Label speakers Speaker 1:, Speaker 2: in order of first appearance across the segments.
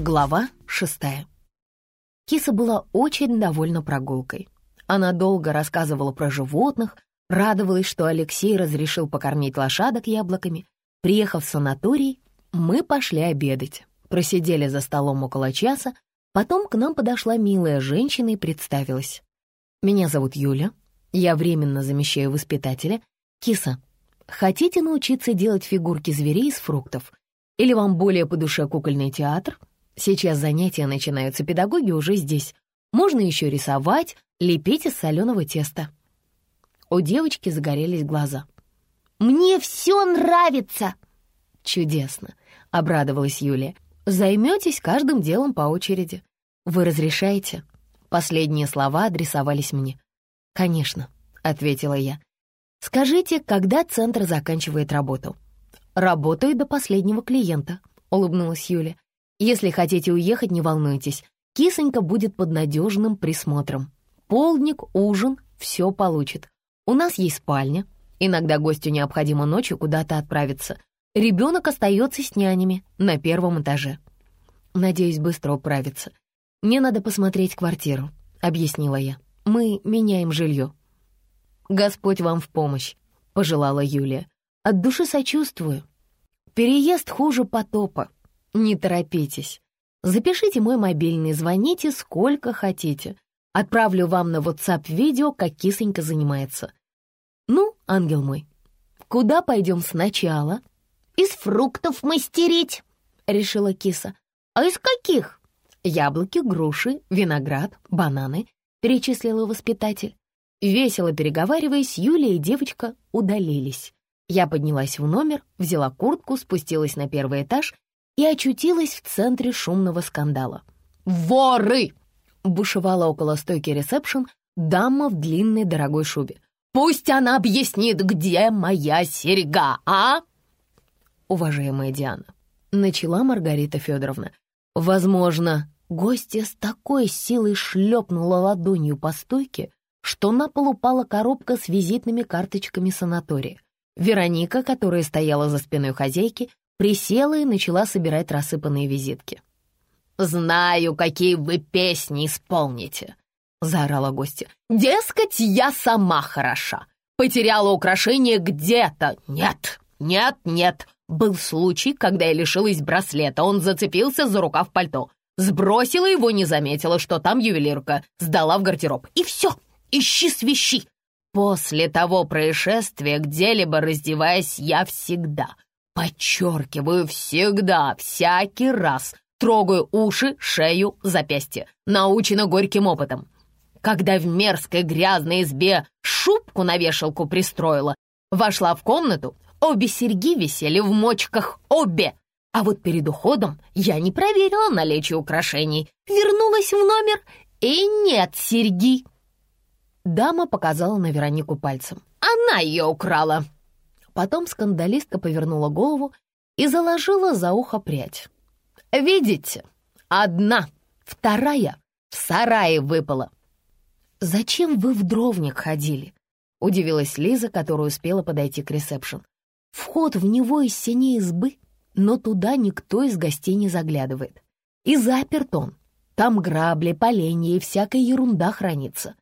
Speaker 1: Глава шестая. Киса была очень довольна прогулкой. Она долго рассказывала про животных, радовалась, что Алексей разрешил покормить лошадок яблоками. Приехав в санаторий, мы пошли обедать. Просидели за столом около часа, потом к нам подошла милая женщина и представилась. «Меня зовут Юля, я временно замещаю воспитателя. Киса, хотите научиться делать фигурки зверей из фруктов? Или вам более по душе кукольный театр?» Сейчас занятия начинаются, педагоги уже здесь. Можно еще рисовать, лепить из соленого теста. У девочки загорелись глаза.
Speaker 2: «Мне все нравится!»
Speaker 1: «Чудесно!» — обрадовалась Юлия. «Займетесь каждым делом по очереди. Вы разрешаете?» Последние слова адресовались мне. «Конечно», — ответила я. «Скажите, когда центр заканчивает работу?» «Работаю до последнего клиента», — улыбнулась Юля. Если хотите уехать, не волнуйтесь. Кисонька будет под надежным присмотром. Полдник, ужин, все получит. У нас есть спальня. Иногда гостю необходимо ночью куда-то отправиться. Ребенок остается с нянями на первом этаже. Надеюсь, быстро управиться. Мне надо посмотреть квартиру, объяснила я. Мы меняем жилье. Господь вам в помощь, пожелала Юлия. От души сочувствую. Переезд хуже потопа. Не торопитесь. Запишите мой мобильный, звоните сколько хотите. Отправлю вам на WhatsApp видео, как кисонька занимается. Ну, ангел мой, куда пойдем сначала?
Speaker 2: Из фруктов мастерить, решила киса. А из каких?
Speaker 1: Яблоки, груши, виноград, бананы, перечислила воспитатель. Весело переговариваясь, Юлия и девочка удалились. Я поднялась в номер, взяла куртку, спустилась на первый этаж и очутилась в центре шумного скандала. «Воры!» — бушевала около стойки ресепшн дама в длинной дорогой шубе. «Пусть она объяснит, где моя серьга, а?» «Уважаемая Диана», — начала Маргарита Федоровна, «возможно, гостья с такой силой шлепнула ладонью по стойке, что на пол упала коробка с визитными карточками санатория. Вероника, которая стояла за спиной хозяйки, присела и начала собирать рассыпанные визитки. «Знаю, какие вы песни исполните!» — заорала гостья. «Дескать, я сама хороша. Потеряла украшение где-то. Нет, нет, нет. Был случай, когда я лишилась браслета. Он зацепился за рукав пальто. Сбросила его, не заметила, что там ювелирка. Сдала в гардероб. И все, ищи свищи. После того происшествия, где-либо раздеваясь, я всегда, Подчеркиваю, всегда, всякий раз трогаю уши, шею, запястье. Научена горьким опытом. Когда в мерзкой грязной избе шубку на вешалку пристроила, вошла в комнату, обе серьги висели в мочках, обе. А вот перед уходом я не проверила наличие украшений, вернулась в номер, и нет серьги. Дама показала на Веронику пальцем. Она ее украла. Потом скандалистка повернула голову и заложила за ухо прядь. «Видите? Одна, вторая в сарае выпала». «Зачем вы в дровник ходили?» — удивилась Лиза, которая успела подойти к ресепшн. «Вход в него из синей избы, но туда никто из гостей не заглядывает. И заперт он. Там грабли, поленья и всякая ерунда хранится».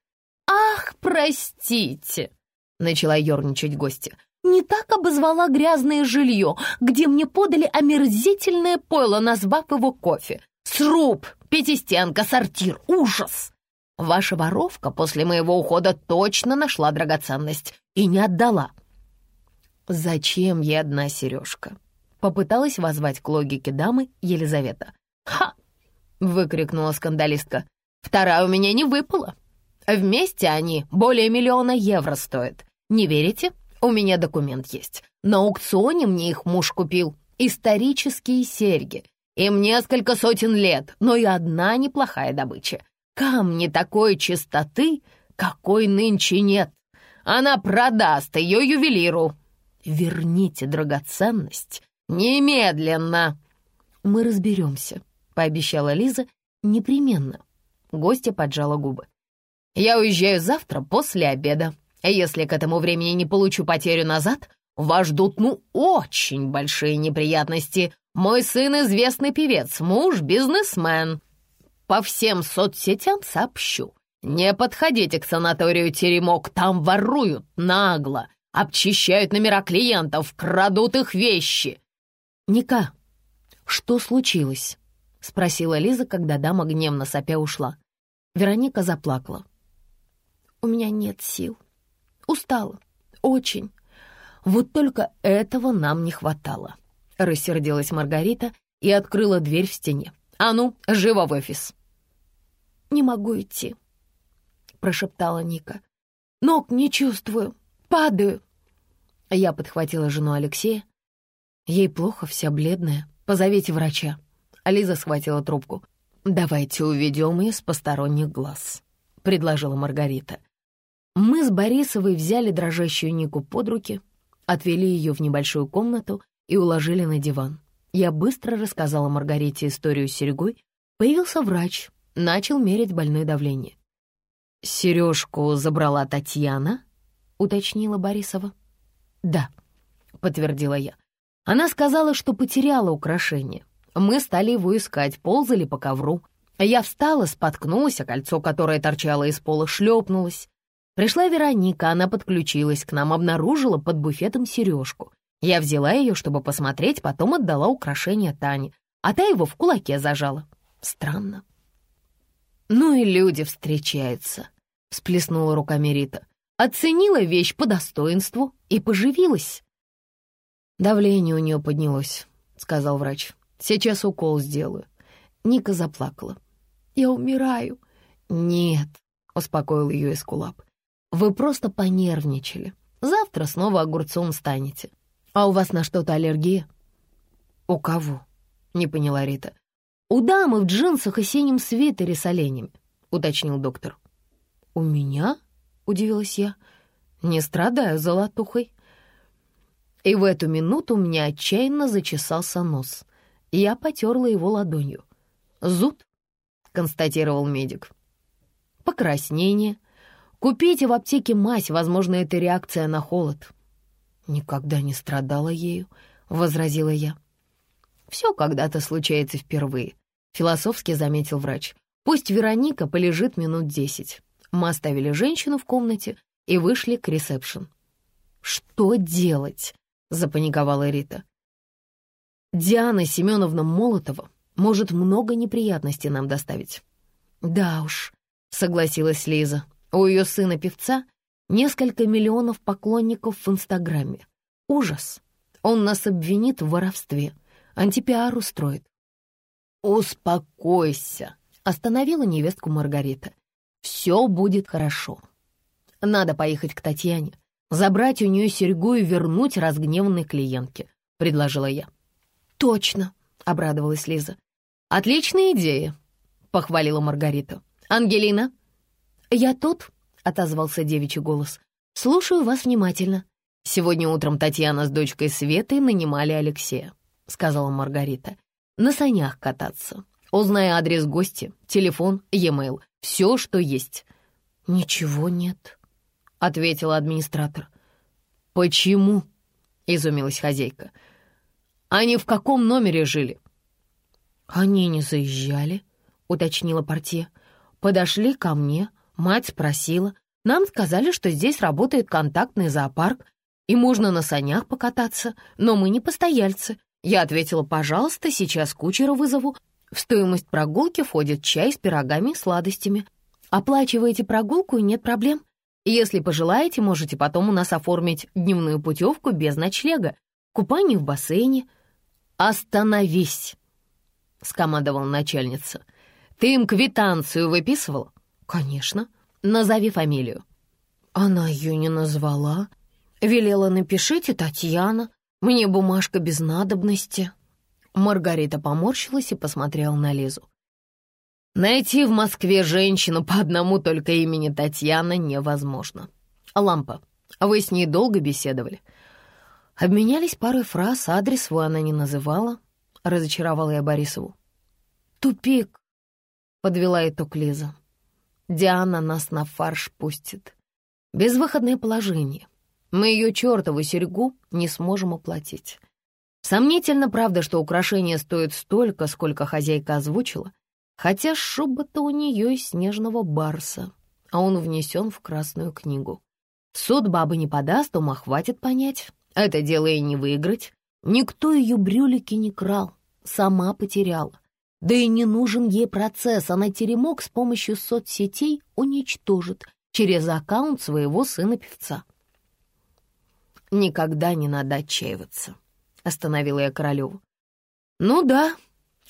Speaker 1: «Ах, простите!» — начала ерничать гостья не так обозвала грязное жилье, где мне подали омерзительное пойло, назвав его кофе. Сруб, пятистенка, сортир, ужас! Ваша воровка после моего ухода точно нашла драгоценность и не отдала. Зачем ей одна сережка? Попыталась возвать к логике дамы Елизавета. «Ха!» — выкрикнула скандалистка. «Вторая у меня не выпала. Вместе они более миллиона евро стоят. Не верите? У меня документ есть. На аукционе мне их муж купил. Исторические серьги. Им несколько сотен лет, но и одна неплохая добыча. Камни такой чистоты, какой нынче нет. Она продаст ее ювелиру. Верните драгоценность немедленно. Мы разберемся, пообещала Лиза непременно. Гостья поджала губы. Я уезжаю завтра после обеда. Если к этому времени не получу потерю назад, вас ждут, ну, очень большие неприятности. Мой сын известный певец, муж бизнесмен. По всем соцсетям сообщу. Не подходите к санаторию «Теремок», там воруют нагло, обчищают номера клиентов, крадут их вещи.
Speaker 2: Ника, что случилось? — спросила Лиза, когда дама гневно сопя ушла. Вероника заплакала. «У меня нет сил. Устала. Очень. Вот только этого нам не хватало». Рассердилась Маргарита и открыла дверь в стене. «А ну, живо в офис!» «Не могу идти», — прошептала Ника. «Ног не чувствую. Падаю». Я подхватила жену Алексея. Ей плохо, вся бледная. Позовите врача. Лиза схватила трубку. «Давайте уведем ее с посторонних глаз», — предложила Маргарита. Мы с Борисовой взяли дрожащую Нику под руки, отвели ее в небольшую комнату и уложили на диван. Я быстро рассказала Маргарите историю с серьгой. Появился врач, начал мерить больное давление. «Сережку забрала Татьяна?» — уточнила Борисова. «Да», — подтвердила я. Она сказала, что потеряла украшение. Мы стали его искать, ползали по ковру. Я встала, споткнулась, а кольцо, которое торчало из пола, шлепнулось. Пришла Вероника, она подключилась к нам, обнаружила под буфетом сережку. Я взяла ее, чтобы посмотреть, потом отдала украшение Тане, а та его в кулаке зажала. Странно. «Ну и люди встречаются», — всплеснула руками Рита. Оценила вещь по достоинству и поживилась. «Давление у нее поднялось», — сказал врач. «Сейчас укол сделаю». Ника заплакала. «Я умираю». «Нет», — успокоил ее Эскулап. «Вы просто понервничали. Завтра снова огурцом станете. А у вас на что-то аллергия?» «У кого?» — не поняла Рита. «У дамы в джинсах и синем свитере с оленями», — уточнил доктор. «У меня?» — удивилась я. «Не страдаю золотухой». И в эту минуту у меня отчаянно зачесался нос. Я потерла его ладонью. «Зуд», — констатировал медик. «Покраснение. Купите в аптеке мазь, возможно, это реакция на холод». «Никогда не страдала ею», — возразила я. «Все когда-то случается впервые», — философски заметил врач. «Пусть Вероника полежит минут десять». Мы оставили женщину в комнате и вышли к ресепшн. «Что делать?» — запаниковала Рита. «Диана Семеновна Молотова может много неприятностей нам доставить». «Да уж», — согласилась Лиза. «У ее сына-певца несколько миллионов поклонников в Инстаграме. Ужас. Он нас обвинит в воровстве» антипиар устроит». «Успокойся», — остановила невестку Маргарита. «Все будет хорошо. Надо поехать к Татьяне, забрать у нее серьгу и вернуть разгневанной клиентке», — предложила я. «Точно», — обрадовалась Лиза. «Отличная идея», — похвалила Маргарита. «Ангелина?» «Я тут», — отозвался девичий голос. «Слушаю вас внимательно». Сегодня утром Татьяна с дочкой Светой нанимали Алексея. — сказала Маргарита. «На санях кататься. Узнай адрес гостя, телефон, e-mail, все, что есть». «Ничего нет», — ответила администратор. «Почему?» — изумилась хозяйка. «Они в каком номере жили?» «Они не заезжали», — уточнила портье. «Подошли ко мне, мать спросила. Нам сказали, что здесь работает контактный зоопарк, и можно на санях покататься, но мы не постояльцы, я ответила, пожалуйста, сейчас кучера вызову. В стоимость прогулки входит чай с пирогами и сладостями. Оплачиваете прогулку и нет проблем. Если пожелаете, можете потом у нас оформить дневную путевку без ночлега, купание в бассейне. «Остановись!» — скомандовала начальница. «Ты им квитанцию выписывала?» «Конечно. Назови фамилию». Она ее не назвала. Велела, напишите Татьяна. Мне бумажка без надобности». Маргарита поморщилась и посмотрела на Лизу. «Найти в Москве женщину по одному только имени Татьяна невозможно. Лампа, вы с ней долго беседовали?» Обменялись парой фраз, адрес свой она не называла. Разочаровала я Борисову. «Тупик», — подвела итог Лиза. «Диана нас на фарш пустит. Безвыходное положение. Мы ее чертову серьгу не сможем оплатить.
Speaker 1: Сомнительно, правда, что украшение стоит столько, сколько хозяйка озвучила, хотя шуба-то у нее из снежного барса, а он внесен в Красную книгу. Суд бабы не подаст, ума хватит понять. Это дело и не выиграть. Никто ее брюлики не крал, сама потеряла. Да и не нужен ей процесс, она теремок с помощью соцсетей уничтожит через аккаунт своего сына-певца. Никогда не надо отчаиваться остановила я Королеву. «Ну да,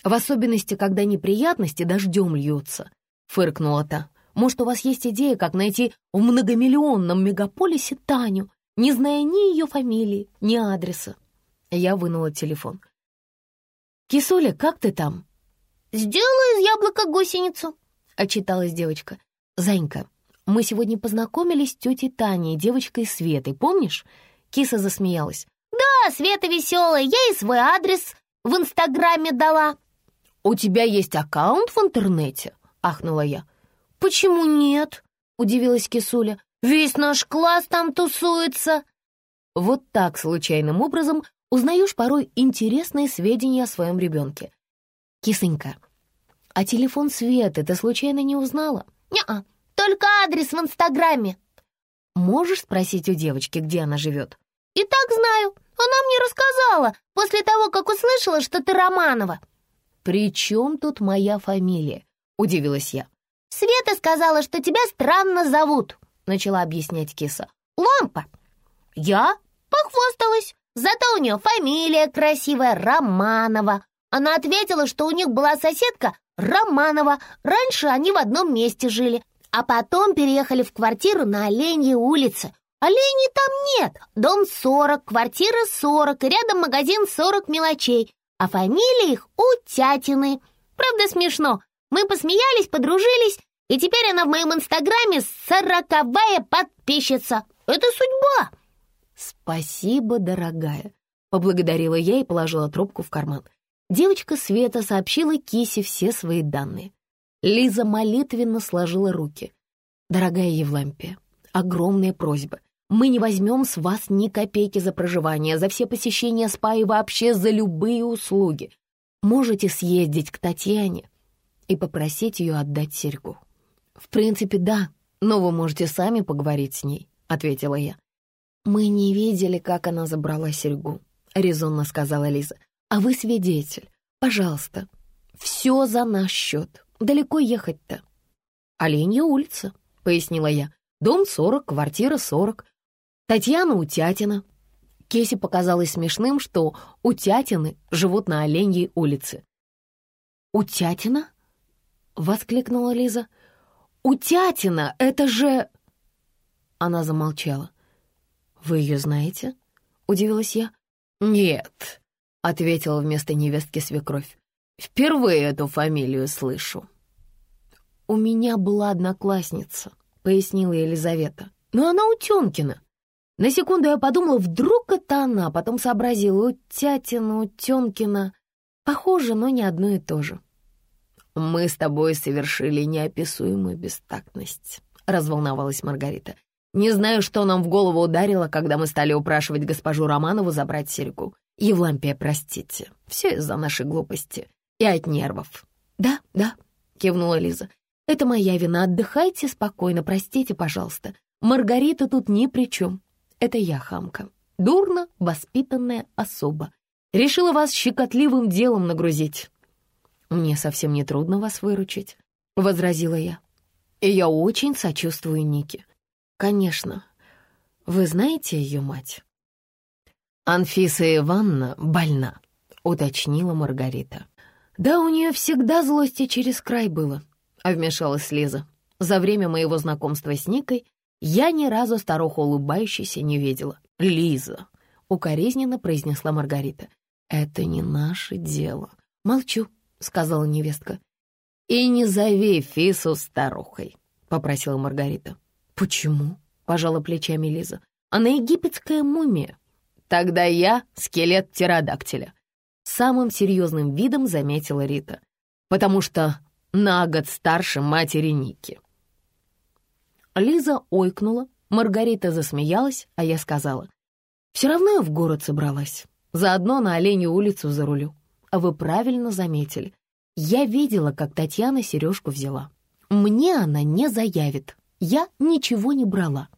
Speaker 1: в особенности, когда неприятности дождем льются», — фыркнула та. «Может, у вас есть идея, как найти в многомиллионном мегаполисе Таню, не зная ни ее фамилии, ни адреса?» Я вынула телефон. «Кисуля, как ты там?»
Speaker 2: «Сделаю из яблока гусеницу», — отчиталась девочка.
Speaker 1: «Занька, мы сегодня познакомились с тетей Таней, девочкой Светой, помнишь?» Киса засмеялась.
Speaker 2: «Да, Света веселая, я и свой адрес в Инстаграме дала».
Speaker 1: «У тебя есть аккаунт в интернете?» — ахнула я.
Speaker 2: «Почему нет?» — удивилась Кисуля. «Весь наш класс там тусуется».
Speaker 1: Вот так, случайным образом, узнаешь порой интересные сведения о своем ребенке. «Кисонька, а телефон Светы ты случайно не узнала?»
Speaker 2: «Не-а, только адрес в Инстаграме».
Speaker 1: «Можешь спросить у девочки, где она живет?»
Speaker 2: «И так знаю. Она мне рассказала после того, как услышала, что ты Романова».
Speaker 1: «При чем тут моя фамилия?» — удивилась я.
Speaker 2: «Света сказала, что тебя странно зовут», — начала объяснять киса. «Лампа». «Я?» — похвасталась. Зато у нее фамилия красивая, Романова. Она ответила, что у них была соседка Романова. Раньше они в одном месте жили, а потом переехали в квартиру на Оленьей улице. Оленей там нет. Дом 40, квартира 40, и рядом магазин 40 мелочей. А фамилия их Утятины. Правда смешно. Мы посмеялись, подружились, и теперь она в моем инстаграме сороковая подписчица. Это судьба.
Speaker 1: Спасибо, дорогая. Поблагодарила я и положила трубку в карман. Девочка Света сообщила Кисе все свои данные. Лиза молитвенно сложила руки. «Дорогая Евлампия, огромная просьба. Мы не возьмем с вас ни копейки за проживание, за все посещения спа и вообще за любые услуги. Можете съездить к Татьяне и попросить ее отдать серьгу. В принципе, да, но вы можете сами поговорить с ней, ответила я. Мы не видели, как она забрала серьгу, резонно сказала Лиза. А вы свидетель. Пожалуйста, все за наш счет. Далеко ехать-то? Оленья улица, пояснила я. Дом 40, квартира 40. Татьяна Утятина. Кесе показалось смешным, что утятины живут на Оленьей улице. «Утятина?» — воскликнула Лиза. «Утятина! Это же...» Она замолчала. «Вы ее знаете?» — удивилась я. «Нет», — ответила вместо невестки свекровь. «Впервые эту фамилию слышу». «У меня была одноклассница», — пояснила Елизавета. «Но она Утенкина. На секунду я подумала, вдруг это она, потом сообразила, у Тятина, у Тёмкина. Похоже, но не одно и то же. «Мы с тобой совершили неописуемую бестактность», — разволновалась Маргарита. «Не знаю, что нам в голову ударило, когда мы стали упрашивать госпожу Романову забрать серьгу. Евлампия, простите, все из-за нашей глупости и от нервов». «Да, да», — кивнула Лиза. «Это моя вина. Отдыхайте спокойно, простите, пожалуйста. Маргарита тут ни при чем. Это я, хамка, дурно воспитанная особа. Решила вас щекотливым делом нагрузить. Мне совсем не трудно вас выручить, — возразила я. И я очень сочувствую Нике. Конечно, вы знаете ее мать? Анфиса Ивановна больна, — уточнила Маргарита. Да, у нее всегда злости через край было, — вмешалась Лиза. За время моего знакомства с Никой я ни разу старуху улыбающейся не видела. «Лиза!» — укоризненно произнесла Маргарита. «Это не наше дело». «Молчу», — сказала невестка. «И не зови Фису старухой», — попросила Маргарита. «Почему?» — пожала плечами Лиза. «Она египетская мумия». «Тогда я скелет птеродактиля», — самым серьезным видом заметила Рита. «Потому что на год старше матери Ники». Лиза ойкнула, Маргарита засмеялась, а я сказала, «Все равно я в город собралась. Заодно на Оленю улицу зарулю. А вы правильно заметили. Я видела, как Татьяна сережку взяла. Мне она не заявит. Я ничего не брала.